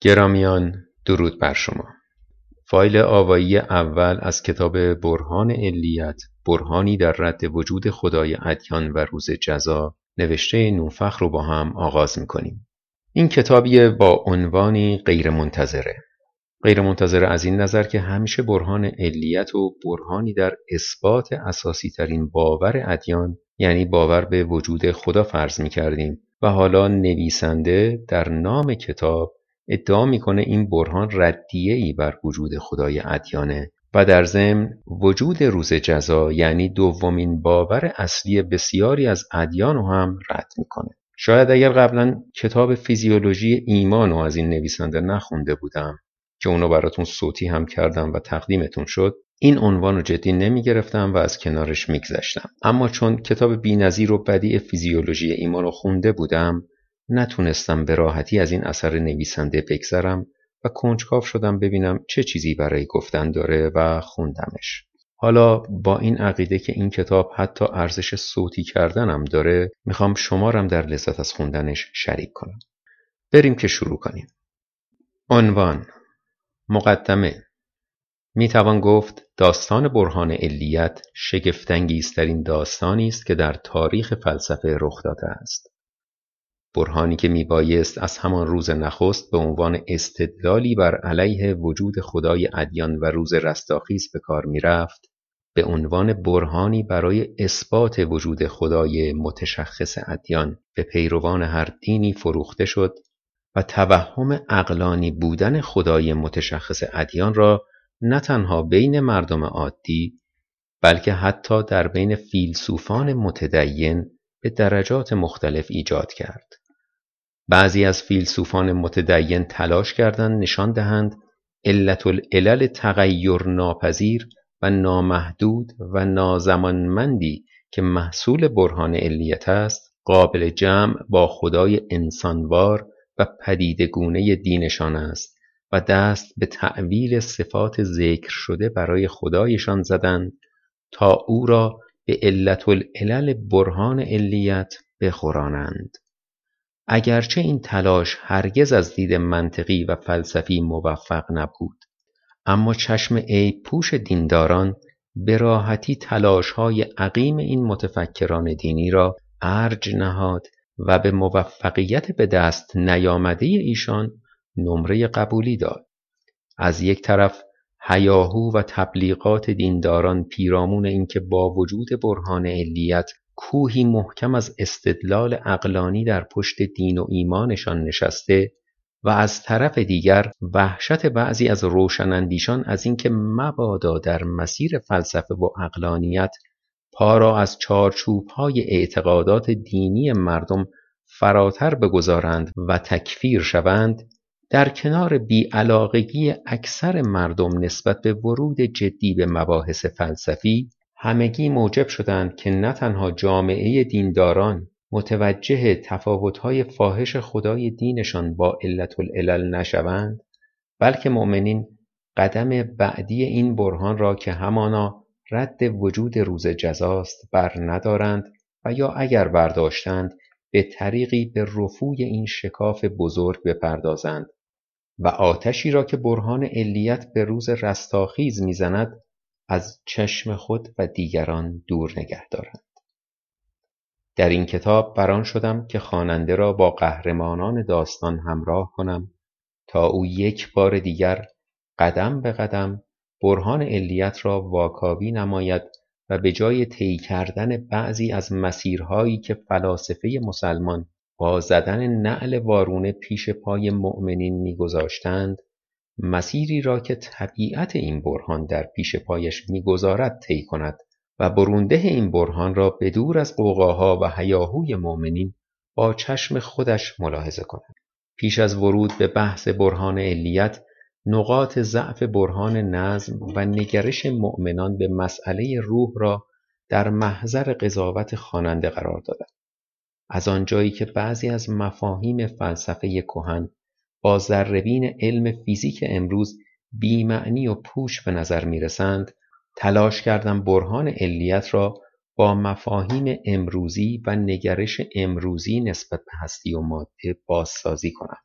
گرامیان درود بر شما. فایل آوایی اول از کتاب برهان علیت برهانی در رد وجود خدای ادیان و روز جزا نوشته نوفخ رو با هم آغاز می‌کنیم. این کتابی با عنوانی غیر منتظره از این نظر که همیشه برهان علیت و برهانی در اثبات اساسی ترین باور ادیان یعنی باور به وجود خدا فرض می کردیم و حالا نویسنده در نام کتاب ادعا می‌کنه این برهان ردیه ای بر وجود خدای ادیانه و در ضمن وجود روز جزا یعنی دومین باور اصلی بسیاری از ادیان رو هم رد می‌کنه. شاید اگر قبلا کتاب فیزیولوژی ایمان رو از این نویسنده نخونده بودم که اونو براتون صوتی هم کردم و تقدیمتون شد این عنوان رو جدی نمی گرفتم و از کنارش میگذشتم. اما چون کتاب بینظیر و بدیع فیزیولوژی ایمان رو خونده بودم نتونستم به راحتی از این اثر نویسنده بگذرم و کنجکاو شدم ببینم چه چیزی برای گفتن داره و خوندمش. حالا با این عقیده که این کتاب حتی ارزش صوتی کردنم داره می‌خوام شمارم در لذت از خوندنش شریک کنم. بریم که شروع کنیم. عنوان مقدمه می‌توان گفت داستان برهان علیت شگفتانگیزترین داستانی است که در تاریخ فلسفه رخ داده است. برهانی که میبایست از همان روز نخست به عنوان استدلالی بر علیه وجود خدای ادیان و روز رستاخیز به کار می‌رفت به عنوان برهانی برای اثبات وجود خدای متشخص ادیان به پیروان هر دینی فروخته شد و توهم اقلانی بودن خدای متشخص ادیان را نه تنها بین مردم عادی بلکه حتی در بین فیلسوفان متدین به درجات مختلف ایجاد کرد. بعضی از فیلسوفان متدین تلاش کردند نشان دهند علت العلل تغییر ناپذیر و نامحدود و نازمانمندی که محصول برهان علیت است قابل جمع با خدای انسانوار و پدیدگونه دینشان است و دست به تعویل صفات ذکر شده برای خدایشان زدند تا او را به علت العلل برهان علیت بخورانند. اگرچه این تلاش هرگز از دید منطقی و فلسفی موفق نبود اما چشم عیب پوش دینداران به راحتی تلاش های عقیم این متفکران دینی را ارج نهاد و به موفقیت به دست نیامده ایشان نمره قبولی داد. از یک طرف هیاهو و تبلیغات دینداران پیرامون اینکه با وجود برهان علیت کوهی محکم از استدلال اقلانی در پشت دین و ایمانشان نشسته و از طرف دیگر وحشت بعضی از روشنندیشان از اینکه مبادا در مسیر فلسفه و اقلانیت پا را از چارچوبهای اعتقادات دینی مردم فراتر بگذارند و تکفیر شوند در کنار بیعلاقگی اکثر مردم نسبت به ورود جدی به مباحث فلسفی همگی موجب شدند که نه تنها جامعه دینداران متوجه تفاوتهای فاحش خدای دینشان با علت العلل نشوند بلکه مؤمنین قدم بعدی این برهان را که همانا رد وجود روز جزاست بر ندارند و یا اگر برداشتند به طریقی به رفوی این شکاف بزرگ بپردازند و آتشی را که برهان علیت به روز رستاخیز می‌زند از چشم خود و دیگران دور نگه دارند. در این کتاب بران شدم که خواننده را با قهرمانان داستان همراه کنم تا او یک بار دیگر قدم به قدم برهان علیت را واکاوی نماید و به جای طی کردن بعضی از مسیرهایی که فلاسفه مسلمان با زدن نعل وارونه پیش پای مؤمنین میگذاشتند مسیری را که طبیعت این برهان در پیش پایش می‌گذارد طی کند و برونده این برهان را به دور از قوقاها و هیاهوی مؤمنین با چشم خودش ملاحظه کند. پیش از ورود به بحث برهان علیت نقاط ضعف برهان نظم و نگرش مؤمنان به مسئله روح را در محضر قضاوت خواننده قرار دادم از آنجایی که بعضی از مفاهیم فلسفه کهن با ذربین علم فیزیک امروز بیمعنی و پوش به نظر می رسند تلاش کردم برهان علیت را با مفاهیم امروزی و نگرش امروزی نسبت به هستی و ماده بازسازی کنم.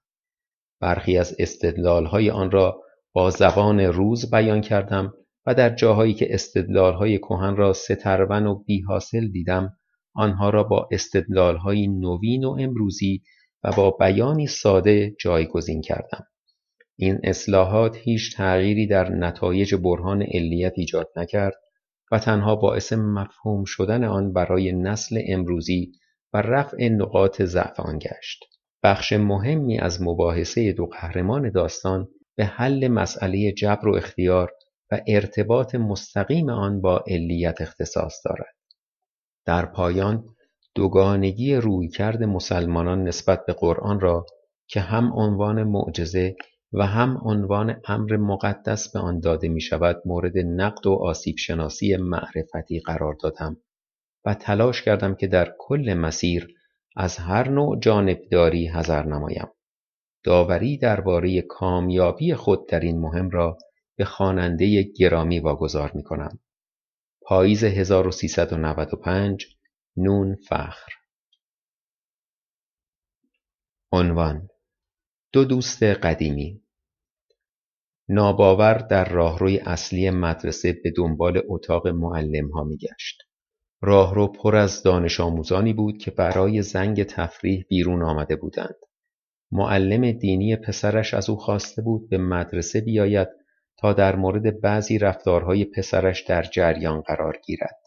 برخی از استدلالهای آن را با زبان روز بیان کردم و در جاهایی که استدلالهای کهن را سترون و بیحاصل دیدم آنها را با استدلالهایی نوین و امروزی و با بیانی ساده جایگزین کردم. این اصلاحات هیچ تغییری در نتایج برهان علیت ایجاد نکرد و تنها باعث مفهوم شدن آن برای نسل امروزی و رفع نقاط ضعف آن گشت. بخش مهمی از مباحثه دو قهرمان داستان به حل مسئله جبر و اختیار و ارتباط مستقیم آن با علیت اختصاص دارد. در پایان دوگانگی رویکرد مسلمانان نسبت به قرآن را که هم عنوان معجزه و هم عنوان امر مقدس به آن داده می شود مورد نقد و آسیب شناسی معرفتی قرار دادم و تلاش کردم که در کل مسیر از هر نوع جانبداری حذر نمایم داوری درباره کامیابی خود در این مهم را به خواننده گرامی واگذار می کنم. پاییز 1395 نون فخر عنوان دو دوست قدیمی ناباور در راهروی اصلی مدرسه به دنبال اتاق معلم ها می گشت. راهرو پر از دانش آموزانی بود که برای زنگ تفریح بیرون آمده بودند. معلم دینی پسرش از او خواسته بود به مدرسه بیاید تا در مورد بعضی رفتارهای پسرش در جریان قرار گیرد.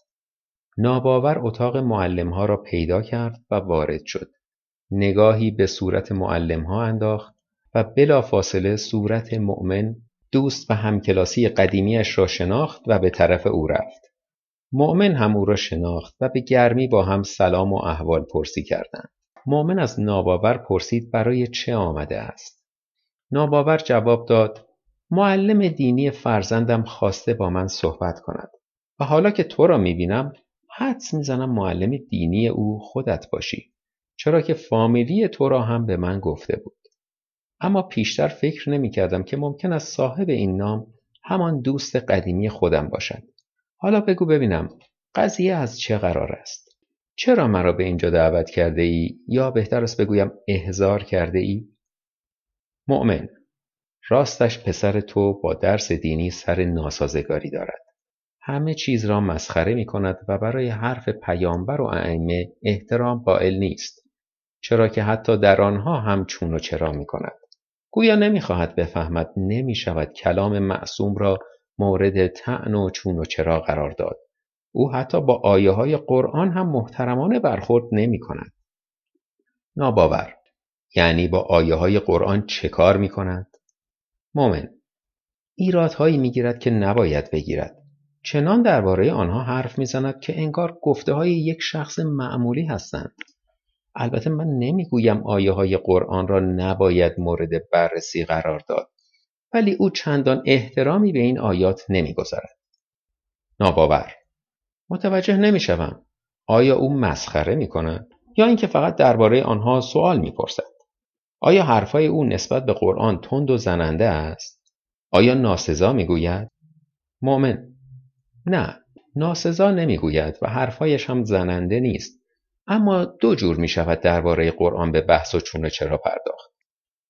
ناباور اتاق معلم ها را پیدا کرد و وارد شد. نگاهی به صورت معلم ها انداخت و بلافاصله صورت مؤمن دوست و همکلاسی قدیمیش را شناخت و به طرف او رفت. مؤمن هم او را شناخت و به گرمی با هم سلام و احوال پرسی کردند. مؤمن از ناباور پرسید برای چه آمده است. ناباور جواب داد معلم دینی فرزندم خواسته با من صحبت کند و حالا که تو را می‌بینم حدس می‌زنم معلم دینی او خودت باشی. چرا که فامیلی تو را هم به من گفته بود. اما پیشتر فکر نمی کردم که ممکن است صاحب این نام همان دوست قدیمی خودم باشد. حالا بگو ببینم قضیه از چه قرار است؟ چرا مرا به اینجا دعوت کرده ای یا بهتر است بگویم احضار کرده ای مؤمن راستش پسر تو با درس دینی سر ناسازگاری دارد. همه چیز را مسخره می کند و برای حرف پیامبر و ائمه احترام قائل نیست چرا که حتی در آنها هم چون و چرا می کند گویا نمی‌خواهد بفهمد نمی شود کلام معصوم را مورد تعن و چون و چرا قرار داد. او حتی با آیه های قرآن هم محترمانه برخورد نمی کند ناباور. یعنی با آیه های قرآن چه کار می کند؟ مومن ایرادهایی می گیرد که نباید بگیرد. چنان درباره آنها حرف می‌زند که انگار گفته های یک شخص معمولی هستند. البته من نمی‌گویم آیه های قرآن را نباید مورد بررسی قرار داد ولی او چندان احترامی به این آیات نمی‌گذارد. ناباور. متوجه نمی‌شوم. آیا او مسخره می کند یا اینکه فقط درباره آنها سوال می‌پرسد؟ آیا حرفای او نسبت به قرآن تند و زننده است؟ آیا ناسزا می‌گوید؟ مؤمن نه ناسزا نمی‌گوید و حرفایش هم زننده نیست. اما دو جور می شود درباره قرآن به بحث و چونه چرا پرداخت.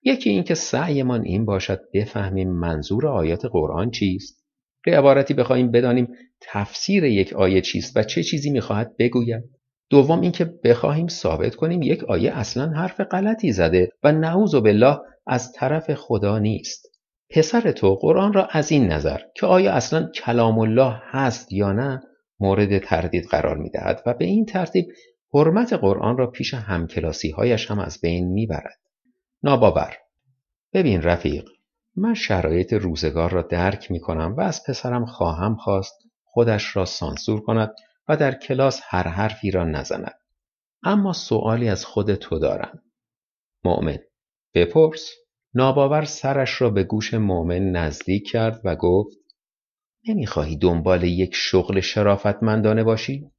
یکی اینکه سعیمان این باشد بفهمیم منظور آیات قرآن چیست. به عبارتی بخواهیم بدانیم تفسیر یک آیه چیست و چه چیزی می‌خواهد بگوید. دوم اینکه بخواهیم ثابت کنیم یک آیه اصلا حرف غلطی زده و نعوذ بالله از طرف خدا نیست. پسر تو قرآن را از این نظر که آیا اصلا کلام الله هست یا نه مورد تردید قرار می دهد و به این ترتیب حرمت قرآن را پیش همکلاسی هایش هم از بین می‌برد. ناباور ببین رفیق من شرایط روزگار را درک می کنم و از پسرم خواهم خواست خودش را سانسور کند و در کلاس هر حرفی را نزند. اما سوالی از خود تو دارم. مؤمن بپرس. ناباور سرش را به گوش مؤمن نزدیک کرد و گفت نمی‌خواهی دنبال یک شغل شرافتمندانه باشی؟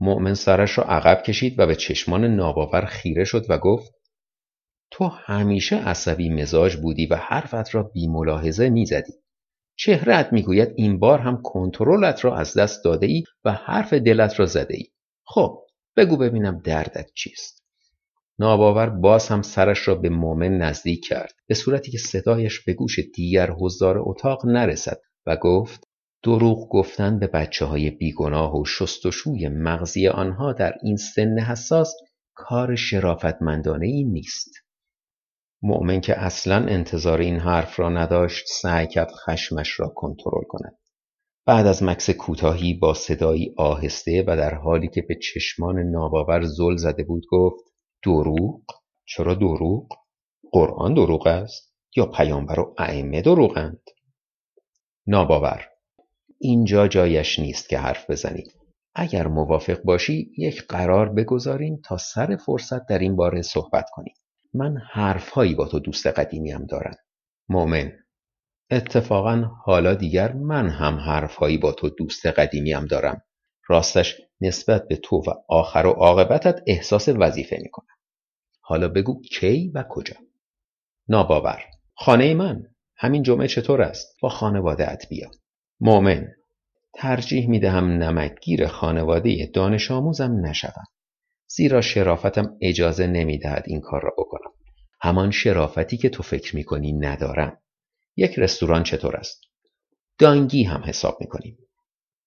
مؤمن سرش را عقب کشید و به چشمان ناباور خیره شد و گفت تو همیشه عصبی مزاج بودی و حرفت را بی ملاحظه می‌زدی. چهرت می‌گوید این بار هم کنترلت را از دست داده ای و حرف دلت را زده ای. خب بگو ببینم دردت چیست؟ ناباور باز هم سرش را به مؤمن نزدیک کرد به صورتی که صدایش به گوش دیگر حضار اتاق نرسد و گفت دروغ گفتن به بچه های بیگناه و شستشوی مغزی آنها در این سن حساس کار شرافتمندانه ای نیست. مؤمن که اصلا انتظار این حرف را نداشت سعی کرد خشمش را کنترل کند. بعد از مکس کوتاهی با صدایی آهسته و در حالی که به چشمان ناباور زل زده بود گفت دروغ؟ چرا دروغ؟ قرآن دروغ است؟ یا پیامبر و ائمه دروغند؟ ناباور اینجا جایش نیست که حرف بزنید اگر موافق باشی یک قرار بگذاریم تا سر فرصت در این باره صحبت کنیم من حرفهایی با تو دوست قدیمیم دارم مؤمن اتفاقا حالا دیگر من هم حرفهایی با تو دوست قدیمیم دارم راستش نسبت به تو و آخر و عاقبتت احساس وظیفه می‌کنم. حالا بگو کی و کجا. ناباور. خانه من. همین جمعه چطور است؟ با خانواده ات بیا. مؤمن. ترجیح می دهم نمکگیر خانواده دانش آموزم نشوم. زیرا شرافتم اجازه نمی دهد این کار را بکنم. همان شرافتی که تو فکر می کنی ندارم. یک رستوران چطور است؟ دانگی هم حساب می کنیم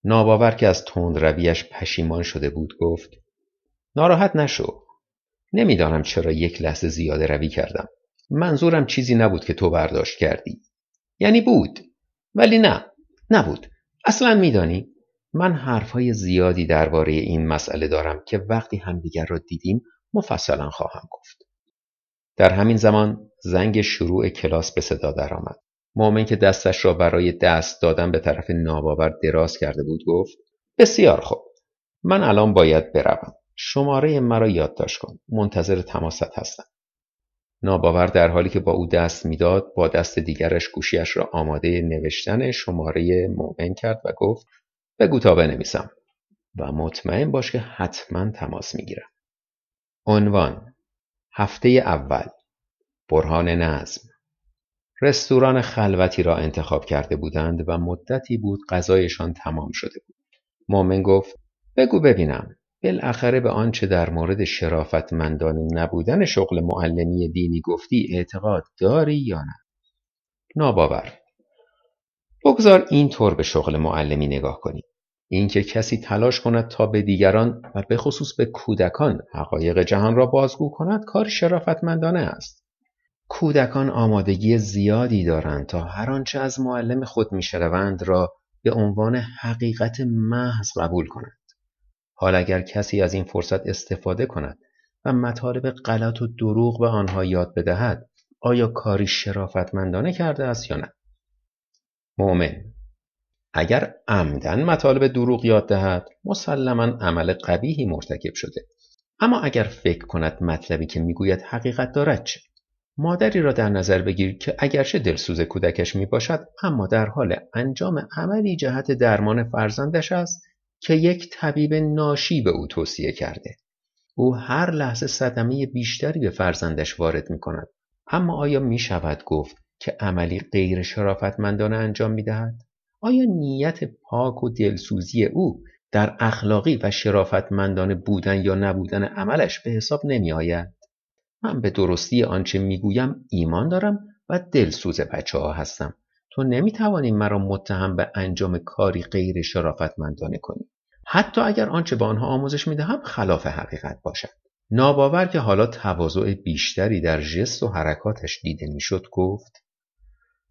ناباور که از تند رویش پشیمان شده بود گفت ناراحت نشو. نمی‌دانم چرا یک لحظه زیاده روی کردم. منظورم چیزی نبود که تو برداشت کردی. یعنی بود ولی نه نبود. اصلا میدانی من حرفهای زیادی درباره این مسئله دارم که وقتی همدیگر را دیدیم مفصلا خواهم گفت. در همین زمان زنگ شروع کلاس به صدا درآمد. مؤمن که دستش را برای دست دادن به طرف ناباور دراز کرده بود گفت بسیار خوب من الان باید بروم. شماره مرا یادداشت کن منتظر تماست هستم. ناباور در حالی که با او دست می‌داد با دست دیگرش گوشیش را آماده نوشتن شماره مؤمن کرد و گفت بگو تا بنویسم. و مطمئن باش که حتما تماس می‌گیرم. عنوان هفته اول برهان نظم. رستوران خلوتی را انتخاب کرده بودند و مدتی بود غذایشان تمام شده بود. مؤمن گفت بگو ببینم. بالاخره به آنچه در مورد شرافتمندانه نبودن شغل معلمی دینی گفتی اعتقاد داری یا نه؟ ناباور. بگذار این طور به شغل معلمی نگاه کنی اینکه کسی تلاش کند تا به دیگران و به خصوص به کودکان حقایق جهان را بازگو کند کار شرافتمندانه است. کودکان آمادگی زیادی دارند تا هر آنچه از معلم خود میشنوند را به عنوان حقیقت محض قبول کنند. حال اگر کسی از این فرصت استفاده کند و مطالب غلط و دروغ به آنها یاد بدهد آیا کاری شرافتمندانه کرده است یا نه؟ مؤمن اگر عمدن مطالب دروغ یاد دهد مسلما عمل قبیهی مرتکب شده. اما اگر فکر کند مطلبی که می‌گوید حقیقت دارد چه؟ مادری را در نظر بگیر که اگرچه دلسوز کودکش می باشد اما در حال انجام عملی جهت درمان فرزندش است که یک طبیب ناشی به او توصیه کرده او هر لحظه صدمه بیشتری به فرزندش وارد می کند اما آیا می شود گفت که عملی غیر شرافتمندانه انجام می دهد؟ آیا نیت پاک و دلسوزی او در اخلاقی و شرافتمندانه بودن یا نبودن عملش به حساب نمی آید؟ من به درستی آنچه می‌گویم ایمان دارم و دلسوز بچه ها هستم. تو نمی توانی مرا متهم به انجام کاری غیر شرافتمندانه کنی. حتی اگر آنچه به آنها آموزش می‌دهم خلاف حقیقت باشد. ناباور که حالا تواضع بیشتری در ژست و حرکاتش دیده می‌شد گفت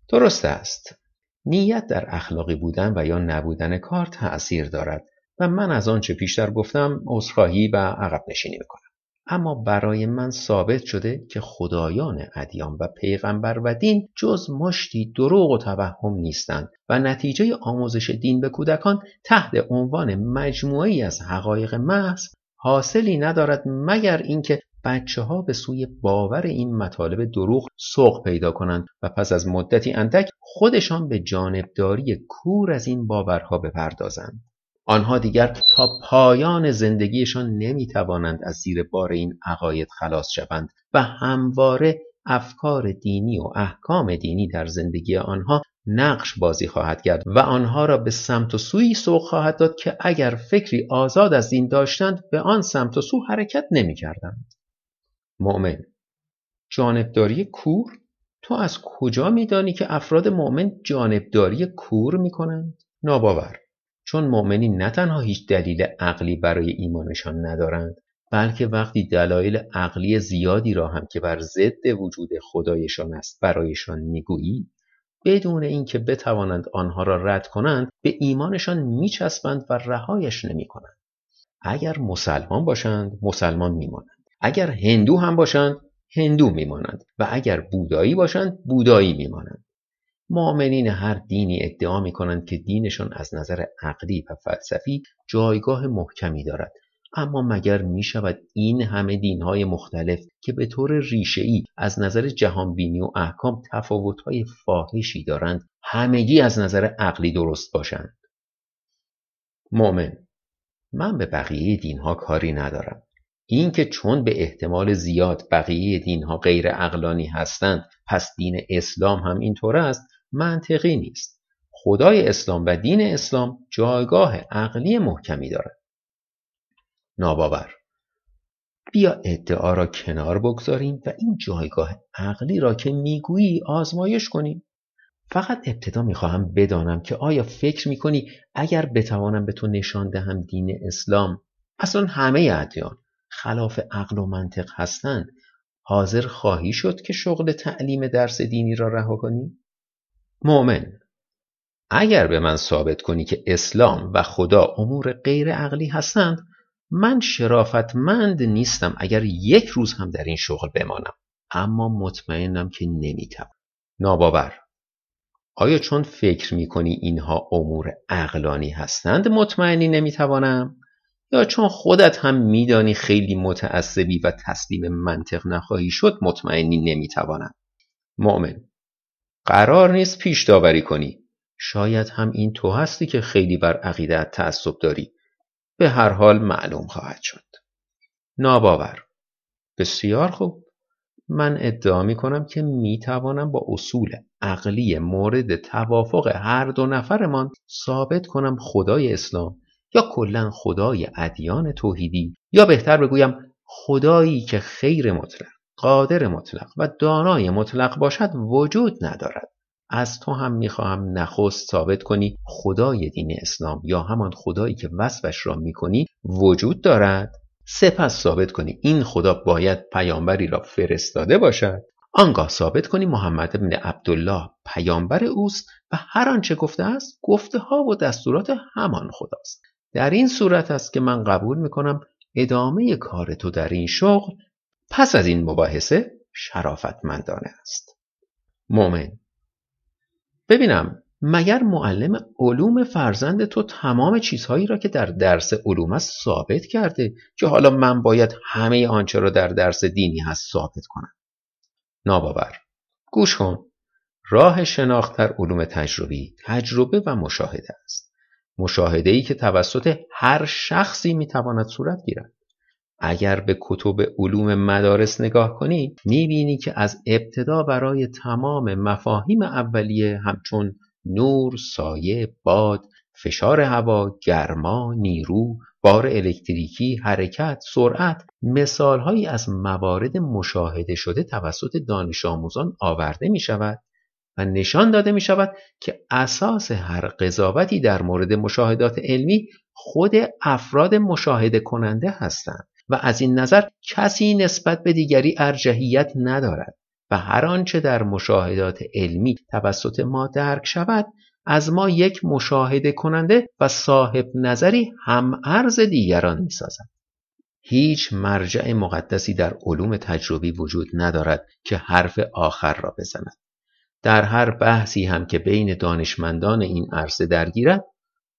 درست است. نیت در اخلاقی بودن و یا نبودن کار تأثیر دارد و من از آنچه پیشتر گفتم عذرخواهی و عقب نشینی می‌کنم. اما برای من ثابت شده که خدایان ادیان و پیغمبر و دین جز مشتی دروغ و توهم نیستند و نتیجه آموزش دین به کودکان تحت عنوان مجموعی از حقایق محض حاصلی ندارد مگر اینکه بچه ها به سوی باور این مطالب دروغ سوق پیدا کنند و پس از مدتی اندک خودشان به جانبداری کور از این باورها بپردازند. آنها دیگر تا پایان زندگیشان نمی‌توانند از زیر بار این عقاید خلاص شوند و همواره افکار دینی و احکام دینی در زندگی آنها نقش بازی خواهد کرد و آنها را به سمت و سوی سوق خواهد داد که اگر فکری آزاد از دین داشتند به آن سمت و سو حرکت نمی کردند. مؤمن جانبداری کور تو از کجا میدانی که افراد مؤمن جانبداری کور می‌کنند ناباور چون مؤمنی نه تنها هیچ دلیل عقلی برای ایمانشان ندارند بلکه وقتی دلایل عقلی زیادی را هم که بر ضد وجود خدایشان است برایشان می‌گویی بدون اینکه بتوانند آنها را رد کنند به ایمانشان میچسبند و رهایش نمی‌کنند. اگر مسلمان باشند مسلمان میمانند. اگر هندو هم باشند هندو میمانند. و اگر بودایی باشند بودایی میمانند. مؤمنین هر دینی ادعا می کنند که دینشان از نظر عقلی و فلسفی جایگاه محکمی دارد. اما مگر می شود این همه دینهای مختلف که به طور ریشه‌ای از نظر جهانبینی و احکام تفاوتهای فاحشی دارند همگی از نظر عقلی درست باشند؟ مؤمن من به بقیه دینها کاری ندارم. اینکه چون به احتمال زیاد بقیه دینها غیر اقلانی هستند پس دین اسلام هم اینطور است منطقی نیست. خدای اسلام و دین اسلام جایگاه عقلی محکمی دارد ناباور. بیا ادعا را کنار بگذاریم و این جایگاه عقلی را که می‌گویی آزمایش کنیم. فقط ابتدا می‌خواهم بدانم که آیا فکر می‌کنی اگر بتوانم به تو نشان دهم دین اسلام اصلا همه ادیان خلاف عقل و منطق هستند حاضر خواهی شد که شغل تعلیم درس دینی را رها کنی؟ مؤمن اگر به من ثابت کنی که اسلام و خدا امور غیر عقلی هستند من شرافتمند نیستم اگر یک روز هم در این شغل بمانم. اما مطمئنم که نمی‌توانم. ناباور. آیا چون فکر می‌کنی اینها امور عقلانی هستند مطمئنی نمی‌توانم؟ یا چون خودت هم میدانی خیلی متعصبی و تسلیم منطق نخواهی شد مطمئنی نمی‌توانم؟ مؤمن. قرار نیست پیش داوری کنی. شاید هم این تو هستی که خیلی بر عقیدت تعصب داری. به هر حال معلوم خواهد شد. ناباور. بسیار خوب. من ادعا می کنم که می توانم با اصول عقلی مورد توافق هر دو نفرمان ثابت کنم خدای اسلام یا کلا خدای ادیان توحیدی یا بهتر بگویم خدایی که خیر مطلق. قادر مطلق و دانای مطلق باشد وجود ندارد. از تو هم می‌خواهم نخست ثابت کنی خدای دین اسلام یا همان خدایی که وصفش را می‌کنی وجود دارد. سپس ثابت کنی این خدا باید پیامبری را فرستاده باشد. آنگاه ثابت کنی محمد بن عبدالله پیامبر اوست و هر آنچه گفته است گفته ها و دستورات همان خداست. در این صورت است که من قبول می‌کنم ادامه کار تو در این شغل پس از این مباحثه شرافتمندانه است. مؤمن. ببینم مگر معلم علوم فرزند تو تمام چیزهایی را که در درس علوم است ثابت کرده که حالا من باید همه آنچه را در درس دینی هست ثابت کنم؟ ناباور. گوش کن. راه شناخت در علوم تجربی تجربه و مشاهده است. مشاهده ای که توسط هر شخصی می‌تواند صورت گیرد. اگر به کتب علوم مدارس نگاه کنی می‌بینی که از ابتدا برای تمام مفاهیم اولیه همچون نور، سایه، باد، فشار هوا، گرما، نیرو، بار الکتریکی، حرکت، سرعت مثالهایی از موارد مشاهده شده توسط دانش آموزان آورده می شود و نشان داده می شود که اساس هر قضاوتی در مورد مشاهدات علمی خود افراد مشاهده کننده هستند. و از این نظر کسی نسبت به دیگری ارجحیت ندارد و هر آنچه در مشاهدات علمی توسط ما درک شود از ما یک مشاهده کننده و صاحب نظری هم ارز دیگران می سازد. هیچ مرجع مقدسی در علوم تجربی وجود ندارد که حرف آخر را بزند. در هر بحثی هم که بین دانشمندان این عرصه درگیرد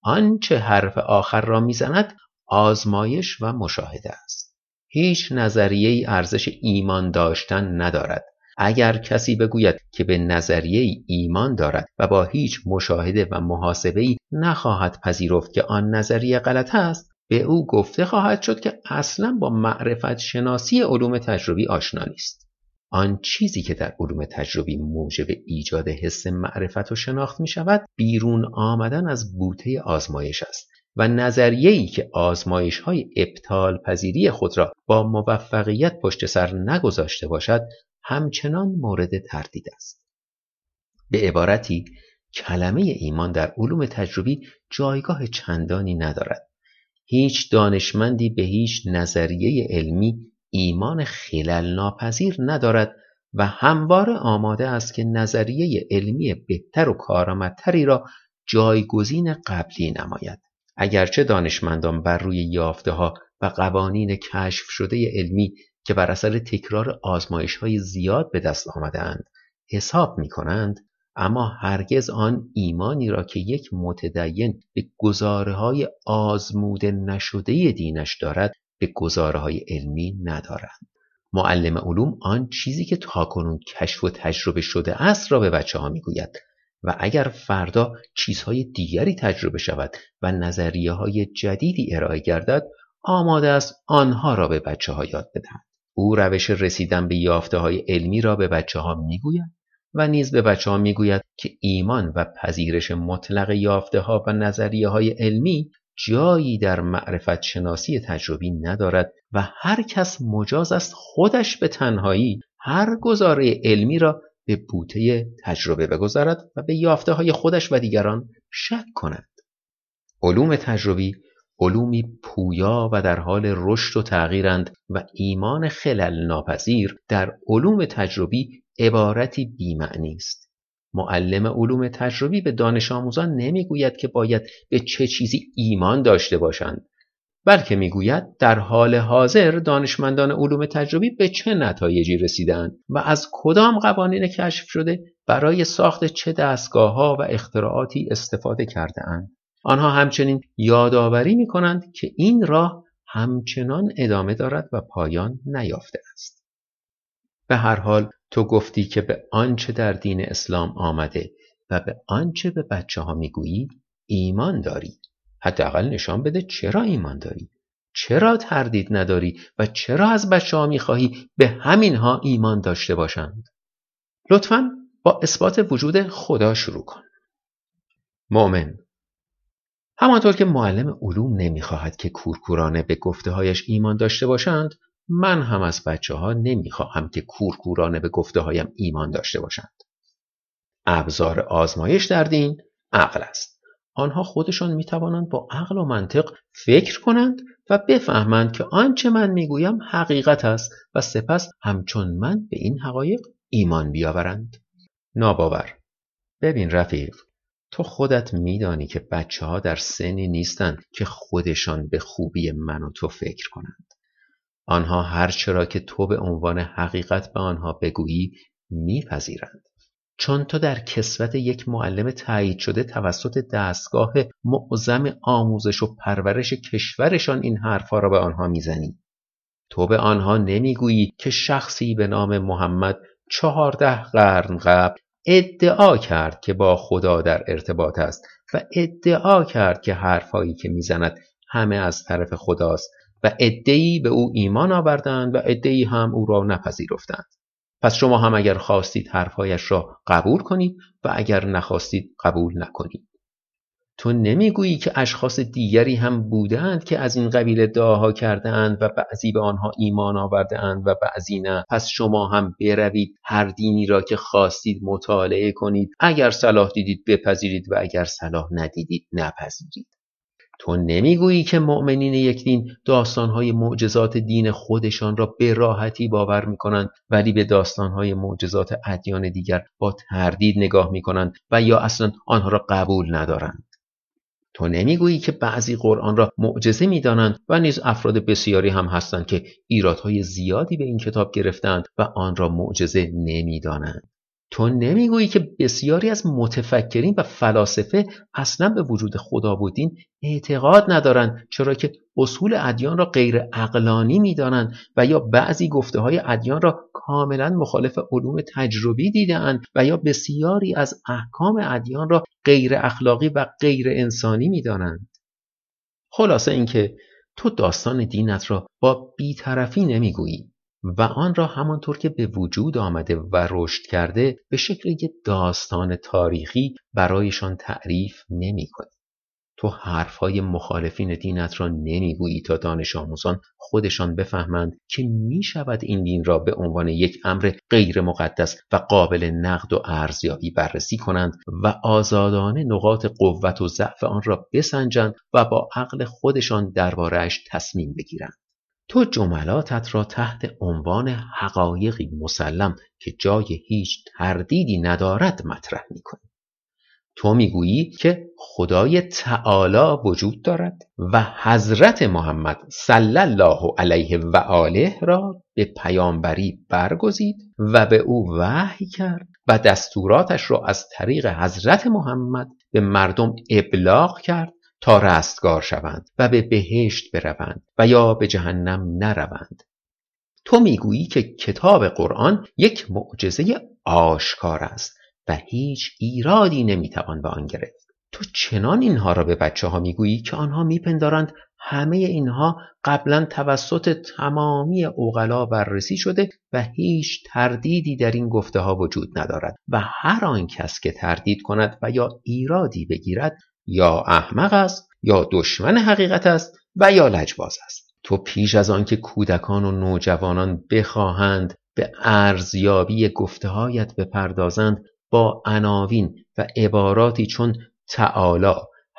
آنچه حرف آخر را می‌زند آزمایش و مشاهده است. هیچ نظریه ارزش ایمان داشتن ندارد. اگر کسی بگوید که به نظریه ایمان دارد و با هیچ مشاهده و محاسبه ای نخواهد پذیرفت که آن نظریه غلط است به او گفته خواهد شد که اصلا با معرفت شناسی علوم تجربی آشنا نیست. آن چیزی که در علوم تجربی موجب ایجاد حس معرفت و شناخت می شود بیرون آمدن از بوته آزمایش است. و نظریه‌ای که آزمایش های ابطال پذیری خود را با موفقیت پشت سر نگذاشته باشد همچنان مورد تردید است. به عبارتی کلمه ایمان در علوم تجربی جایگاه چندانی ندارد. هیچ دانشمندی به هیچ نظریه علمی ایمان خلل ناپذیر ندارد و همواره آماده است که نظریه علمی بهتر و کارآمدتری را جایگزین قبلی نماید. اگرچه دانشمندان بر روی یافته ها و قوانین کشف شده علمی که بر اثر تکرار آزمایش های زیاد به دست آمدهاند حساب می کنند اما هرگز آن ایمانی را که یک متدین به گزاره های آزموده نشده دینش دارد به گزاره های علمی ندارند. معلم علوم آن چیزی که تاکنون کشف و تجربه شده است را به بچه ها می‌گوید و اگر فردا چیزهای دیگری تجربه شود و نظریه های جدیدی ارائه گردد آماده است آنها را به بچه ها یاد بدهد. او روش رسیدن به یافته های علمی را به بچه ها می‌گوید و نیز به بچه ها می‌گوید که ایمان و پذیرش مطلق یافته ها و نظریه های علمی جایی در معرفت شناسی تجربی ندارد و هر کس مجاز است خودش به تنهایی هر گزاره علمی را به بوته تجربه بگذارد و به یافته های خودش و دیگران شک کند. علوم تجربی علومی پویا و در حال رشد و تغییرند و ایمان خلل ناپذیر در علوم تجربی عبارتی بیمعنی است. معلم علوم تجربی به دانش آموزان نمی‌گوید که باید به چه چیزی ایمان داشته باشند بلکه می‌گوید در حال حاضر دانشمندان علوم تجربی به چه نتایجی رسیدند و از کدام قوانین کشف شده برای ساخت چه دستگاه ها و اختراعاتی استفاده کرده اند. آنها همچنین یادآوری می کنند که این راه همچنان ادامه دارد و پایان نیافته است. به هر حال تو گفتی که به آنچه در دین اسلام آمده و به آنچه به بچه ها می‌گویی ایمان داری. حداقل نشان بده چرا ایمان داری. چرا تردید نداری و چرا از بچه ها می‌خواهی به همین ها ایمان داشته باشند؟ لطفا با اثبات وجود خدا شروع کن. مؤمن همانطور که معلم علوم نمی‌خواهد که کورکورانه به گفته هایش ایمان داشته باشند من هم از بچه ها نمی‌خواهم که کورکورانه به گفته هایم ایمان داشته باشند. ابزار آزمایش در دین عقل است. آنها خودشان می توانند با عقل و منطق فکر کنند و بفهمند که آنچه من می‌گویم حقیقت است و سپس همچون من به این حقایق ایمان بیاورند. ناباور ببین رفیق تو خودت میدانی که بچه ها در سنی نیستند که خودشان به خوبی من و تو فکر کنند. آنها هر چرا که تو به عنوان حقیقت به آنها بگویی میپذیرند چون تو در کسوت یک معلم تایید شده توسط دستگاه معظم آموزش و پرورش کشورشان این حرفها را به آنها می‌زنی. تو به آنها نمی‌گویی که شخصی به نام محمد چهارده قرن قبل ادعا کرد که با خدا در ارتباط است و ادعا کرد که حرفهایی که می‌زند همه از طرف خداست و عدهای به او ایمان آوردند و عدهای هم او را نپذیرفتند. پس شما هم اگر خواستید حرفهایش را قبول کنید و اگر نخواستید قبول نکنید. تو نمی‌گویی که اشخاص دیگری هم بودند که از این قبیل ادعاها کردهاند و بعضی به آنها ایمان آوردهاند و بعضی نه. پس شما هم بروید هر دینی را که خواستید مطالعه کنید. اگر صلاح دیدید بپذیرید و اگر صلاح ندیدید نپذیرید. تو نمی‌گویی که مؤمنین یک دین داستانهای معجزات دین خودشان را به راحتی باور می‌کنند ولی به داستانهای معجزات ادیان دیگر با تردید نگاه می‌کنند و یا اصلا آنها را قبول ندارند. تو نمی‌گویی که بعضی قرآن را معجزه می‌دانند و نیز افراد بسیاری هم هستند که ایرادهای زیادی به این کتاب گرفتند و آن را معجزه نمی‌دانند. تو نمی‌گویی که بسیاری از متفکرین و فلاسفه اصلا به وجود خدا و اعتقاد ندارند چرا که اصول ادیان را غیر اقلانی می‌دانند و یا بعضی گفته های ادیان را کاملا مخالف علوم تجربی دیدهاند و یا بسیاری از احکام ادیان را غیر اخلاقی و غیر انسانی می‌دانند. خلاصه اینکه تو داستان دینت را با بیطرفی نمی‌گویی. و آن را همانطور که به وجود آمده و رشد کرده به شکل یک داستان تاریخی برایشان تعریف نمی کنی. تو حرفهای مخالفین دینت را نمی‌گویی تا دانش آموزان خودشان بفهمند که می شود این دین را به عنوان یک امر غیر مقدس و قابل نقد و ارزیابی بررسی کنند و آزادانه نقاط قوت و ضعف آن را بسنجند و با عقل خودشان دربارهش تصمیم بگیرند. تو جملاتت را تحت عنوان حقایقی مسلم که جای هیچ تردیدی ندارد مطرح می کنی. تو می‌گویی که خدای تعالی وجود دارد و حضرت محمد صلی الله علیه و آله را به پیامبری برگزید و به او وحی کرد و دستوراتش را از طریق حضرت محمد به مردم ابلاغ کرد تا رستگار شوند و به بهشت بروند و یا به جهنم نروند. تو می‌گویی که کتاب قرآن یک معجزه آشکار است و هیچ ایرادی نمی‌توان به آن گرفت. تو چنان اینها را به بچه ها می‌گویی که آنها میپندارند همه اینها قبلا توسط تمامی اوغلا بررسی شده و هیچ تردیدی در این گفته ها وجود ندارد و هر آن کس که تردید کند و یا ایرادی بگیرد یا احمق است یا دشمن حقیقت است و یا لجباز است. تو پیش از آنکه کودکان و نوجوانان بخواهند به ارزیابی گفتههایت بپردازند با عناوین و عباراتی چون تعالی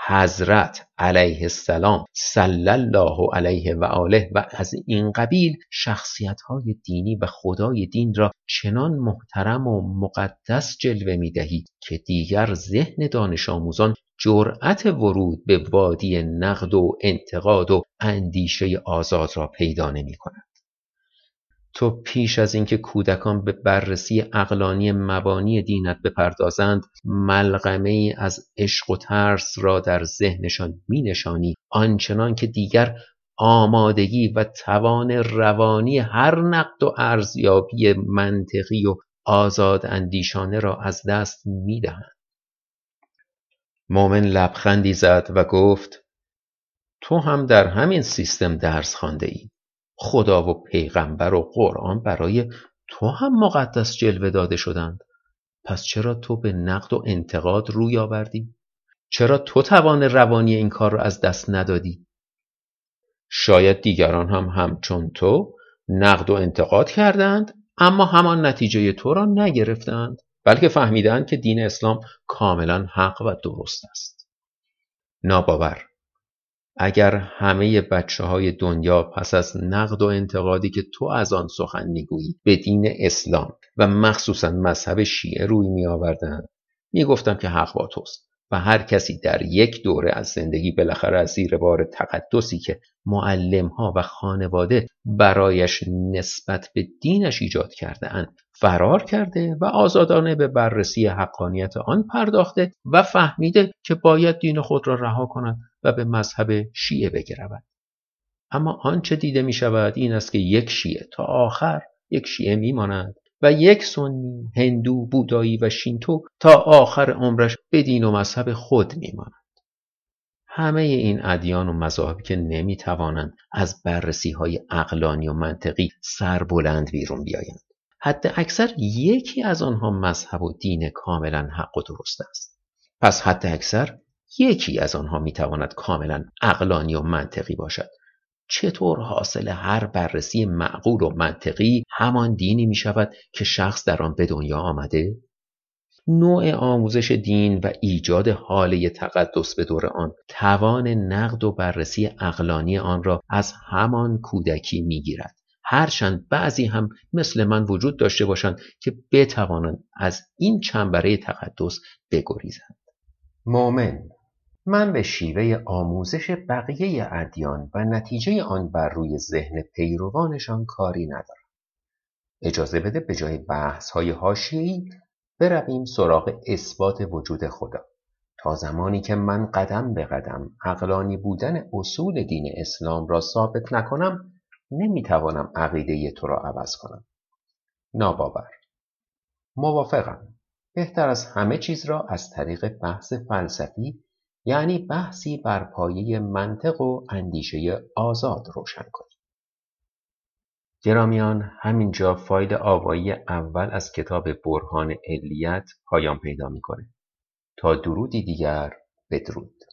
حضرت علیه السلام صلی الله علیه و آله و از این قبیل شخصیت های دینی و خدای دین را چنان محترم و مقدس جلوه می دهید که دیگر ذهن دانش آموزان جرأت ورود به وادی نقد و انتقاد و اندیشه آزاد را پیدا نمی کند. تو پیش از اینکه کودکان به بررسی اقلانی مبانی دینت بپردازند ملغمه ای از عشق و ترس را در ذهنشان می نشانی آنچنان که دیگر آمادگی و توان روانی هر نقد و ارزیابی منطقی و آزاد اندیشانه را از دست می دهند. مومن لبخندی زد و گفت تو هم در همین سیستم درس خانده ای. خدا و پیغمبر و قرآن برای تو هم مقدس جلوه داده شدند پس چرا تو به نقد و انتقاد روی آوردی؟ چرا تو توان روانی این کار را از دست ندادی؟ شاید دیگران هم همچون تو نقد و انتقاد کردند اما همان نتیجه تو را نگرفتند بلکه فهمیدند که دین اسلام کاملا حق و درست است. ناباور. اگر همه بچه های دنیا پس از نقد و انتقادی که تو از آن سخن می‌گویی به دین اسلام و مخصوصا مذهب شیعه روی می آوردن می گفتم که حق با توست و هر کسی در یک دوره از زندگی بالاخره از زیر بار تقدسی که معلم ها و خانواده برایش نسبت به دینش ایجاد کرده اند فرار کرده و آزادانه به بررسی حقانیت آن پرداخته و فهمیده که باید دین خود را رها کند و به مذهب شیعه بگرود اما آنچه دیده می شود این است که یک شیعه تا آخر یک شیعه می ماند و یک سنی، هندو، بودایی و شینتو تا آخر عمرش به دین و مذهب خود می ماند. همه این ادیان و مذاهبی که نمی توانند از بررسی های اقلانی و منطقی سربلند بیرون بیایند. حد اکثر یکی از آنها مذهب و دین کاملا حق و درست است. پس حد اکثر یکی از آنها می‌تواند کاملا اقلانی و منطقی باشد چطور حاصل هر بررسی معقول و منطقی همان دینی می شود که شخص در آن به دنیا آمده؟ نوع آموزش دین و ایجاد حاله تقدس به دور آن توان نقد و بررسی اقلانی آن را از همان کودکی می‌گیرد هرچند بعضی هم مثل من وجود داشته باشند که بتوانند از این چنبره تقدس بگریزند مؤمن من به شیوه آموزش بقیه ادیان و نتیجه آن بر روی ذهن پیروانشان کاری ندارم. اجازه بده به جای بحث های هاشیهی برویم سراغ اثبات وجود خدا. تا زمانی که من قدم به قدم عقلانی بودن اصول دین اسلام را ثابت نکنم نمی‌توانم عقیده تو را عوض کنم. ناباور موافقم. بهتر از همه چیز را از طریق بحث فلسفی یعنی بحثی بر پایه منطق و اندیشه آزاد روشن کنیم. گرامیان همینجا فایل آوایی اول از کتاب برهان علیت پایان پیدا می‌کنه تا درودی دیگر بدرود